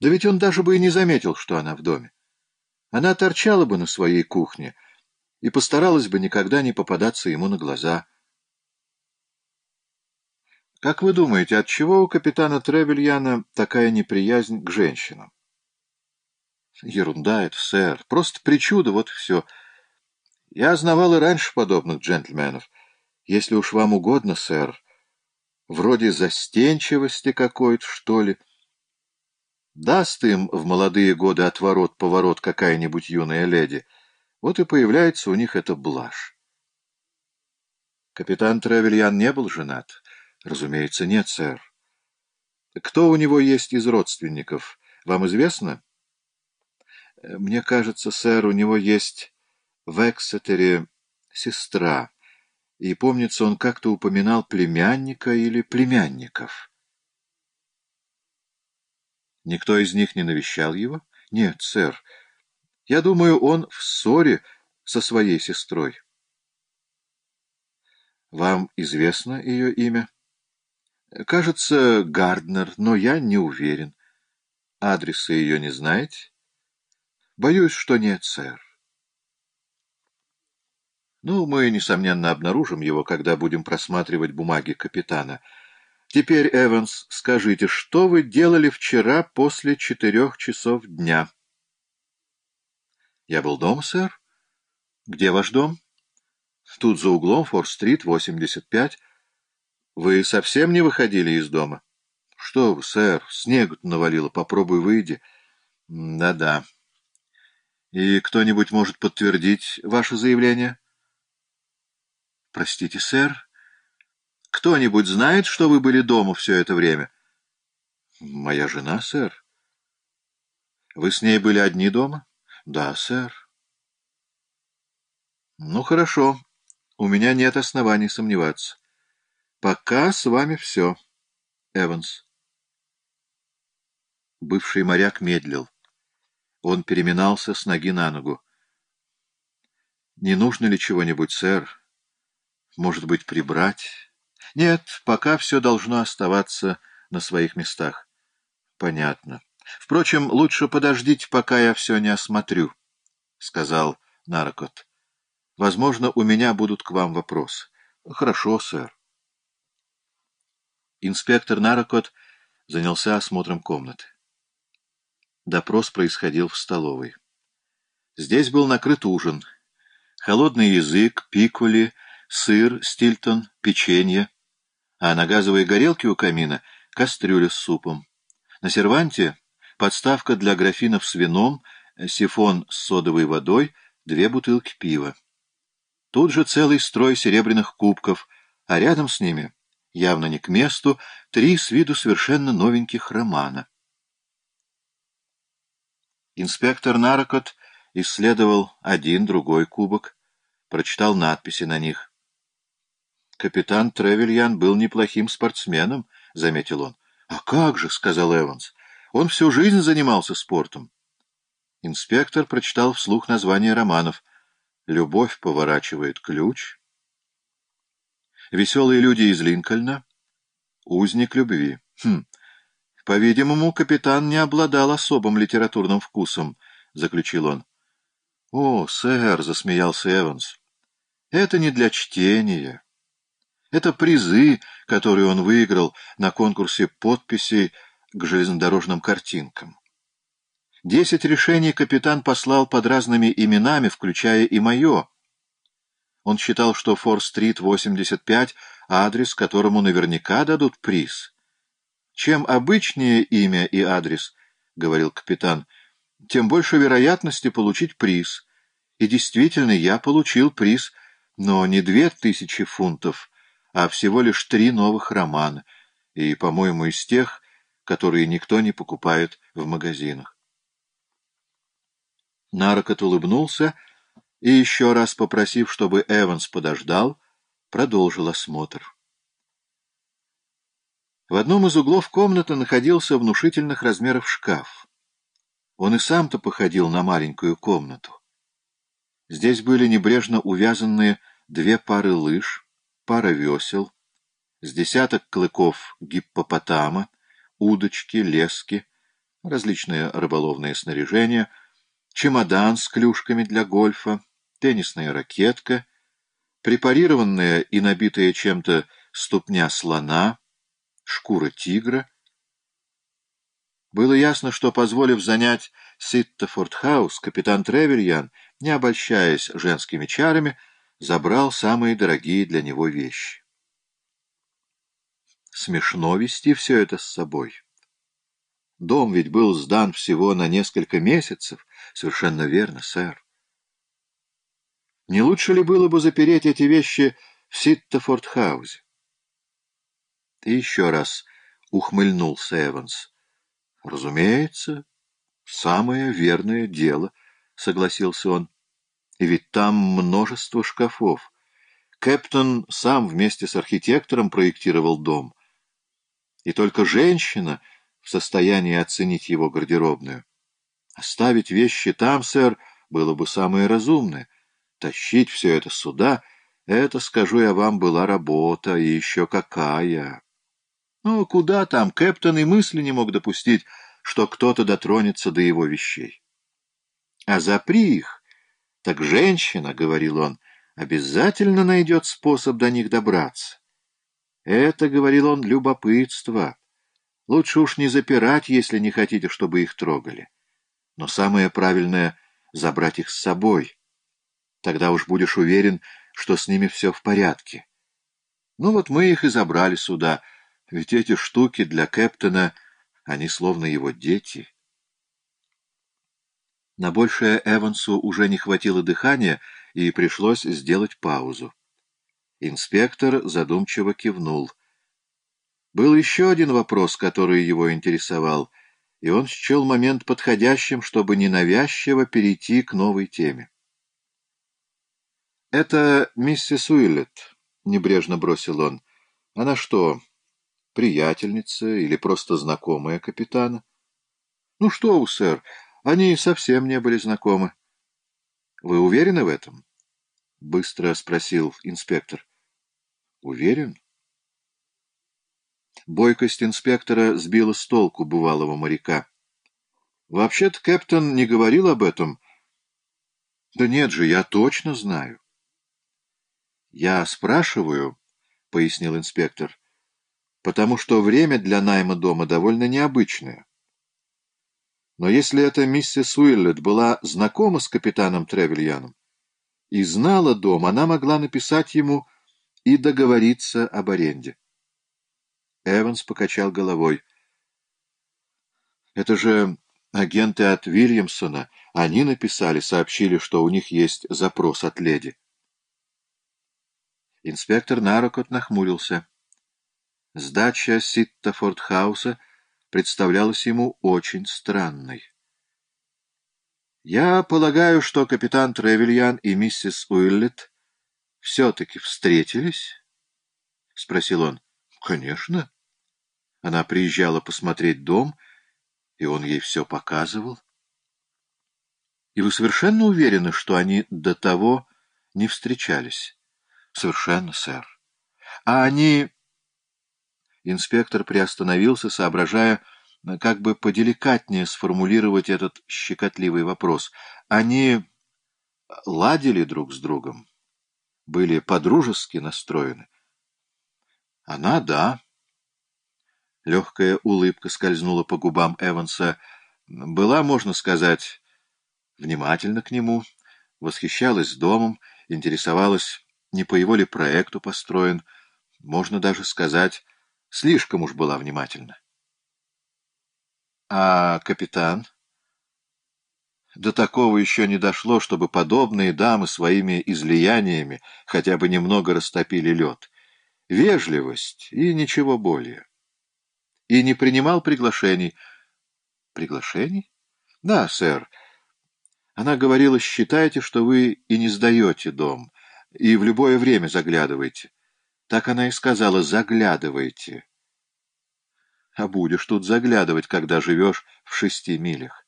Да ведь он даже бы и не заметил, что она в доме. Она торчала бы на своей кухне и постаралась бы никогда не попадаться ему на глаза. Как вы думаете, от чего у капитана Тревельяна такая неприязнь к женщинам? Ерунда это, сэр. Просто причуда, вот и все. Я знавал и раньше подобных джентльменов. Если уж вам угодно, сэр, вроде застенчивости какой-то, что ли. Даст им в молодые годы отворот-поворот какая-нибудь юная леди, вот и появляется у них эта блажь. Капитан Тревельян не был женат? Разумеется, нет, сэр. Кто у него есть из родственников, вам известно? Мне кажется, сэр, у него есть в Эксетере сестра, и, помнится, он как-то упоминал племянника или племянников. Никто из них не навещал его? Нет, сэр. Я думаю, он в ссоре со своей сестрой. Вам известно ее имя? Кажется, Гарднер, но я не уверен. Адреса ее не знаете? Боюсь, что нет, сэр. Ну, мы, несомненно, обнаружим его, когда будем просматривать бумаги капитана. Теперь, Эванс, скажите, что вы делали вчера после четырех часов дня? Я был дома, сэр. Где ваш дом? Тут за углом, Фор-стрит, 85. Вы совсем не выходили из дома? Что вы, сэр, снег навалило, попробуй выйди. Да-да. И кто-нибудь может подтвердить ваше заявление? Простите, сэр. Кто-нибудь знает, что вы были дома все это время? Моя жена, сэр. Вы с ней были одни дома? Да, сэр. Ну, хорошо. У меня нет оснований сомневаться. Пока с вами все, Эванс. Бывший моряк медлил. Он переминался с ноги на ногу. «Не нужно ли чего-нибудь, сэр? Может быть, прибрать?» Нет, пока все должно оставаться на своих местах. Понятно. Впрочем, лучше подождите, пока я все не осмотрю, — сказал Наркот. Возможно, у меня будут к вам вопросы. Хорошо, сэр. Инспектор Наркот занялся осмотром комнаты. Допрос происходил в столовой. Здесь был накрыт ужин. Холодный язык, пикули, сыр, стильтон, печенье — а на газовой горелке у камина — кастрюля с супом. На серванте — подставка для графинов с вином, сифон с содовой водой, две бутылки пива. Тут же целый строй серебряных кубков, а рядом с ними, явно не к месту, три с виду совершенно новеньких романа. Инспектор Нарокот исследовал один, другой кубок, прочитал надписи на них. Капитан Тревельян был неплохим спортсменом, — заметил он. — А как же, — сказал Эванс, — он всю жизнь занимался спортом. Инспектор прочитал вслух название романов. «Любовь поворачивает ключ», «Веселые люди из Линкольна», «Узник любви». Хм. По-видимому, капитан не обладал особым литературным вкусом, — заключил он. — О, сэр, — засмеялся Эванс, — это не для чтения. Это призы, которые он выиграл на конкурсе подписей к железнодорожным картинкам. Десять решений капитан послал под разными именами, включая и мое. Он считал, что Фор-стрит 85 — адрес, которому наверняка дадут приз. Чем обычнее имя и адрес, — говорил капитан, — тем больше вероятности получить приз. И действительно, я получил приз, но не две тысячи фунтов — а всего лишь три новых романа, и, по-моему, из тех, которые никто не покупает в магазинах. Наркот улыбнулся и, еще раз попросив, чтобы Эванс подождал, продолжил осмотр. В одном из углов комнаты находился внушительных размеров шкаф. Он и сам-то походил на маленькую комнату. Здесь были небрежно увязанные две пары лыж, пара весел, с десяток клыков гиппопотама, удочки, лески, различные рыболовные снаряжения, чемодан с клюшками для гольфа, теннисная ракетка, препарированная и набитая чем-то ступня слона, шкура тигра. Было ясно, что, позволив занять Ситтафорд-хаус, капитан Тревельян, не обольщаясь женскими чарами, забрал самые дорогие для него вещи. Смешно вести все это с собой. Дом ведь был сдан всего на несколько месяцев. Совершенно верно, сэр. Не лучше ли было бы запереть эти вещи в Ситтофорд-хаузе? Еще раз ухмыльнулся Эванс. — Разумеется, самое верное дело, — согласился он. — И ведь там множество шкафов. Кэптон сам вместе с архитектором проектировал дом. И только женщина в состоянии оценить его гардеробную. Оставить вещи там, сэр, было бы самое разумное. Тащить все это сюда — это, скажу я вам, была работа, и еще какая. Ну, куда там, Кэптон и мысли не мог допустить, что кто-то дотронется до его вещей. А запри их, так женщина, — говорил он, — обязательно найдет способ до них добраться. Это, — говорил он, — любопытство. Лучше уж не запирать, если не хотите, чтобы их трогали. Но самое правильное — забрать их с собой. Тогда уж будешь уверен, что с ними все в порядке. Ну вот мы их и забрали сюда, ведь эти штуки для Кэптона, они словно его дети. На большее Эвансу уже не хватило дыхания, и пришлось сделать паузу. Инспектор задумчиво кивнул. Был еще один вопрос, который его интересовал, и он счел момент подходящим, чтобы ненавязчиво перейти к новой теме. «Это миссис Уиллет», — небрежно бросил он. «Она что, приятельница или просто знакомая капитана?» «Ну что вы, сэр, они совсем не были знакомы». «Вы уверены в этом?» — быстро спросил инспектор. «Уверен?» Бойкость инспектора сбила с толку бывалого моряка. «Вообще-то Кэптон не говорил об этом». «Да нет же, я точно знаю». «Я спрашиваю», — пояснил инспектор, — «потому что время для найма дома довольно необычное. Но если эта миссис Уиллет была знакома с капитаном Тревельяном и знала дом, она могла написать ему и договориться об аренде». Эванс покачал головой. «Это же агенты от Вильямсона. Они написали, сообщили, что у них есть запрос от леди». Инспектор Нарракот нахмурился. Сдача Ситтафорд-хауса представлялась ему очень странной. «Я полагаю, что капитан Тревельян и миссис Уиллет все-таки встретились?» — спросил он. «Конечно. Она приезжала посмотреть дом, и он ей все показывал. И вы совершенно уверены, что они до того не встречались?» Совершенно, сэр. А они... Инспектор приостановился, соображая, как бы поделикатнее сформулировать этот щекотливый вопрос. Они ладили друг с другом, были подружески настроены. Она — да. Легкая улыбка скользнула по губам Эванса. Была, можно сказать, внимательна к нему, восхищалась домом, интересовалась не по его ли проекту построен, можно даже сказать, слишком уж была внимательна. А капитан? До такого еще не дошло, чтобы подобные дамы своими излияниями хотя бы немного растопили лед. Вежливость и ничего более. И не принимал приглашений. Приглашений? Да, сэр. Она говорила, считайте, что вы и не сдаете дом, и в любое время заглядывайте. Так она и сказала, заглядывайте. А будешь тут заглядывать, когда живешь в шести милях.